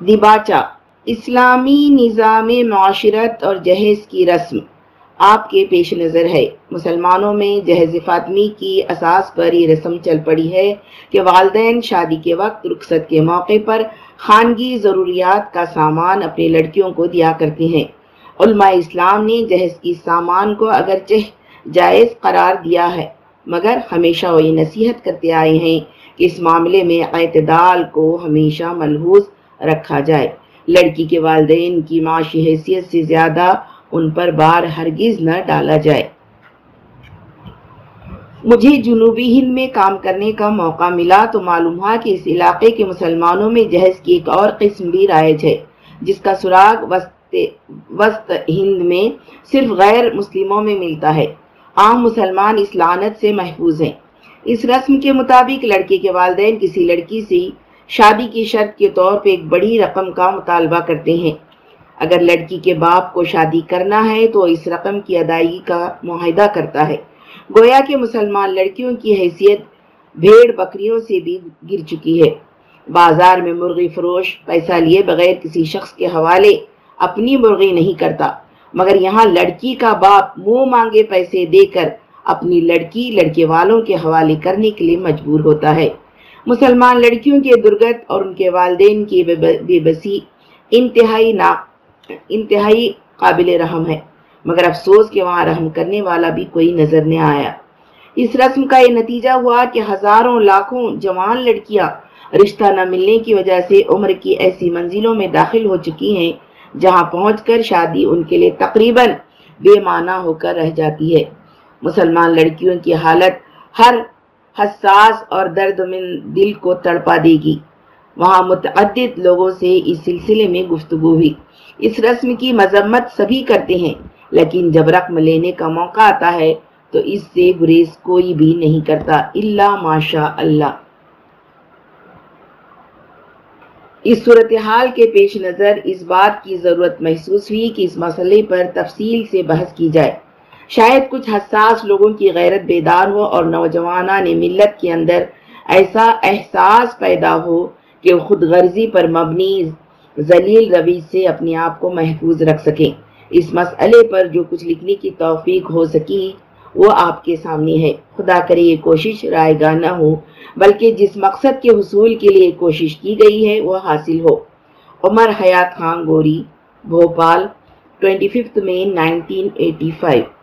دیباچہ اسلامی نظام معاشرت اور جہیز کی رسم آپ کے پیش نظر ہے۔ مسلمانوں میں جہیز فاطمی کی اساس پر یہ رسم چل پڑی ہے کہ والدین شادی کے وقت رخصت کے موقع پر خانگی ضروریات کا سامان اپنی لڑکیوں کو دیا کرتے ہیں۔ علماء اسلام نے جہیز کی سامان کو اگرچہ جائز قرار دیا ہے، مگر ہمیشہ وہ یہ نصیحت کرتے آئے ہیں کہ اس معاملے میں اعتدال کو ہمیشہ ملحوظ رکھا جائے۔ لڑکی کے والدین کی معاشی حیثیت سے زیادہ ان پر بار ہرگز نہ ڈالا جائے۔ مجھے جنوبی ہند میں کام کرنے کا موقع ملا تو معلوم ہوا کہ اس علاقے کے مسلمانوں میں جہیز کی ایک اور قسم بھی رائج ہے، جس کا سراغ وسط وسط ہند میں صرف غیر مسلموں میں ملتا ہے۔ عام مسلمان اس لعنت سے محفوظ ہیں۔ اس رسم کے مطابق لڑکے کے والدین کسی لڑکی سے شادی کی شرط کے طور پہ ایک بڑی رقم کا مطالبہ کرتے ہیں۔ اگر لڑکی کے باپ کو شادی کرنا ہے تو اس رقم کی ادائیگی کا معاہدہ کرتا ہے۔ گویا کہ مسلمان لڑکیوں کی حیثیت بھیڑ بکریوں سے بھی گر چکی ہے۔ بازار میں مرغی فروش پیسہ لیے بغیر کسی شخص کے حوالے اپنی مرغی نہیں کرتا۔ مگر یہاں لڑکی کا باپ منہ مانگے پیسے دے کر اپنی لڑکی لڑکے والوں کے حوالے کرنے کے لیے مجبور ہوتا ہے۔ مسلمان لڑکیوں کے درگت اور ان کے والدین کی بے بسی انتہائی نا انتہائی قابل رحم ہے۔ مگر افسوس کہ وہاں رحم کرنے والا بھی کوئی نظر نہیں آیا۔ اس رسم کا یہ نتیجہ ہوا کہ ہزاروں لاکھوں جوان لڑکیاں رشتہ نہ ملنے کی وجہ سے عمر کی ایسی منزلوں میں داخل ہو چکی ہیں، جہاں پہنچ کر شادی ان کے لیے تقریباً بے معنی ہو کر رہ جاتی ہے۔ مسلمان لڑکیوں کی حالت ہر حساس اور درد من دل کو تڑپا دے گی۔ وہاں متعدد لوگوں سے اس سلسلے میں گفتگو ہوئی۔ اس رسم کی مذمت سبھی کرتے ہیں، لیکن جب رقم لینے کا موقع آتا ہے، تو اس سے گریز کوئی بھی نہیں کرتا۔ اللہ ماشاء اللہ اس صورتحال کے پیش نظر اس بات کی ضرورت محسوس ہوئی کہ اس مسئلے پر تفصیل سے بحث کی جائے۔ شاید کچھ حساس لوگوں کی غیرت بیدار ہو اور نوجوانہ نے ملت کے اندر ایسا احساس پیدا ہو کہ خود غرضی پر مبنی ذلیل روی سے اپنے آپ کو محفوظ رکھ سکیں۔ اس مسئلے پر جو کچھ لکھنے کی توفیق ہو سکی، وہ آپ کے سامنے ہے۔ خدا کرے یہ کوشش رائے گاہ نہ ہو، بلکہ جس مقصد کے حصول کے لیے کوشش کی گئی ہے، وہ حاصل ہو۔ عمر حیات خان گوری، بھوپال 25 مئی 1985